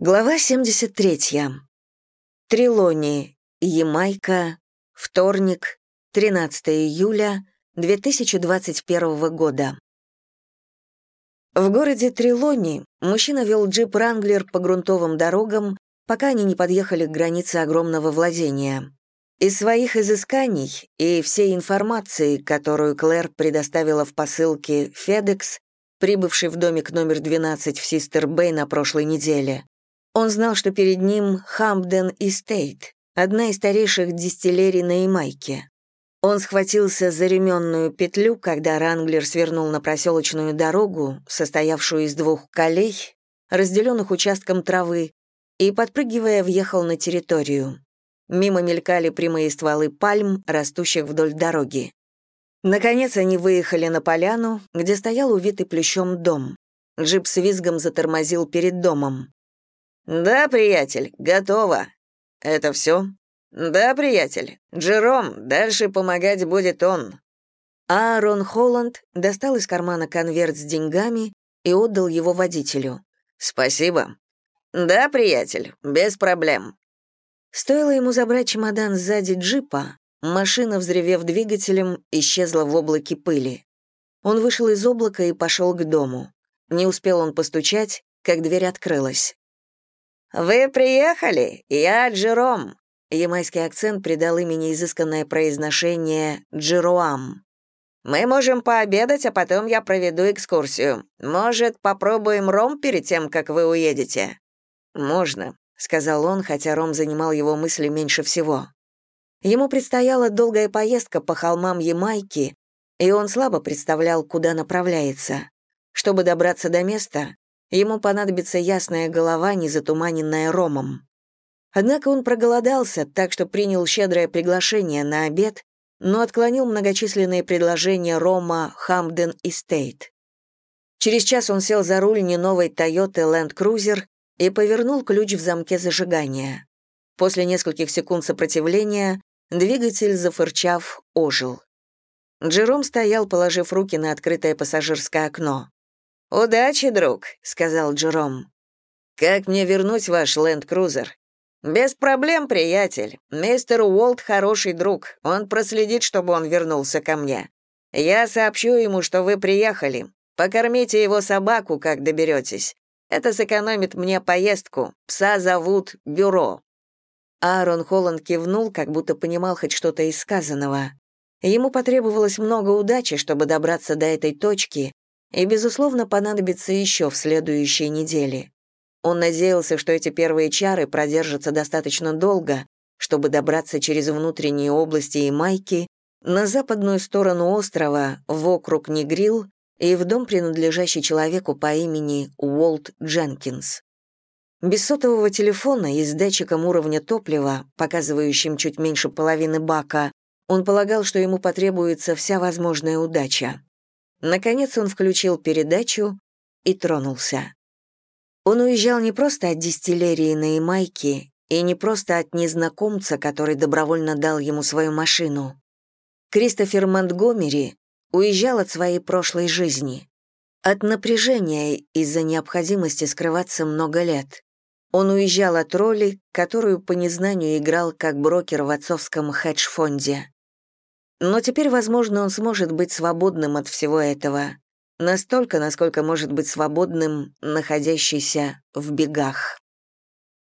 Глава 73. Трилони, Ямайка, вторник, 13 июля 2021 года. В городе Трилони мужчина вел джип «Ранглер» по грунтовым дорогам, пока они не подъехали к границе огромного владения. Из своих изысканий и всей информации, которую Клэр предоставила в посылке FedEx, прибывший в домик номер 12 в Систер-Бэй на прошлой неделе, он знал, что перед ним Хампден Эстейт, одна из старейших дистиллерий на Ямайке. Он схватился за ременную петлю, когда Ранглер свернул на проселочную дорогу, состоявшую из двух колей, разделенных участком травы, и, подпрыгивая, въехал на территорию. Мимо мелькали прямые стволы пальм, растущих вдоль дороги. Наконец они выехали на поляну, где стоял увитый плющом дом. Джип с визгом затормозил перед домом. «Да, приятель, готово. Это все?» «Да, приятель. Джером, дальше помогать будет он». Аарон Холланд достал из кармана конверт с деньгами и отдал его водителю. «Спасибо». «Да, приятель, без проблем». Стоило ему забрать чемодан сзади джипа, машина, взревев двигателем, исчезла в облаке пыли. Он вышел из облака и пошел к дому. Не успел он постучать, как дверь открылась. «Вы приехали? Я Джером». Ямайский акцент придал имени изысканное произношение «Джеруам». «Мы можем пообедать, а потом я проведу экскурсию. Может, попробуем ром перед тем, как вы уедете?» «Можно», — сказал он, хотя ром занимал его мысли меньше всего. Ему предстояла долгая поездка по холмам Ямайки, и он слабо представлял, куда направляется. Чтобы добраться до места, Ему понадобится ясная голова, не затуманенная ромом. Однако он проголодался, так что принял щедрое приглашение на обед, но отклонил многочисленные предложения Рома Хамден Эстейт. Через час он сел за руль не новой Toyota Land Cruiser и повернул ключ в замке зажигания. После нескольких секунд сопротивления двигатель, зафырчав, ожил. Джером стоял, положив руки на открытое пассажирское окно. «Удачи, друг», — сказал Джером. «Как мне вернуть ваш ленд-крузер?» «Без проблем, приятель. Мистер Уолт хороший друг. Он проследит, чтобы он вернулся ко мне. Я сообщу ему, что вы приехали. Покормите его собаку, как доберетесь. Это сэкономит мне поездку. Пса зовут Бюро». Аарон Холланд кивнул, как будто понимал хоть что-то из сказанного. Ему потребовалось много удачи, чтобы добраться до этой точки, и, безусловно, понадобится еще в следующей неделе. Он надеялся, что эти первые чары продержатся достаточно долго, чтобы добраться через внутренние области и майки на западную сторону острова, в округ Негрил и в дом, принадлежащий человеку по имени Уолт Дженкинс. Без сотового телефона и с датчиком уровня топлива, показывающим чуть меньше половины бака, он полагал, что ему потребуется вся возможная удача. Наконец он включил передачу и тронулся. Он уезжал не просто от дистиллерии на Ямайке и не просто от незнакомца, который добровольно дал ему свою машину. Кристофер Монтгомери уезжал от своей прошлой жизни, от напряжения из-за необходимости скрываться много лет. Он уезжал от роли, которую по незнанию играл как брокер в отцовском хедж-фонде. Но теперь, возможно, он сможет быть свободным от всего этого, настолько, насколько может быть свободным, находящийся в бегах.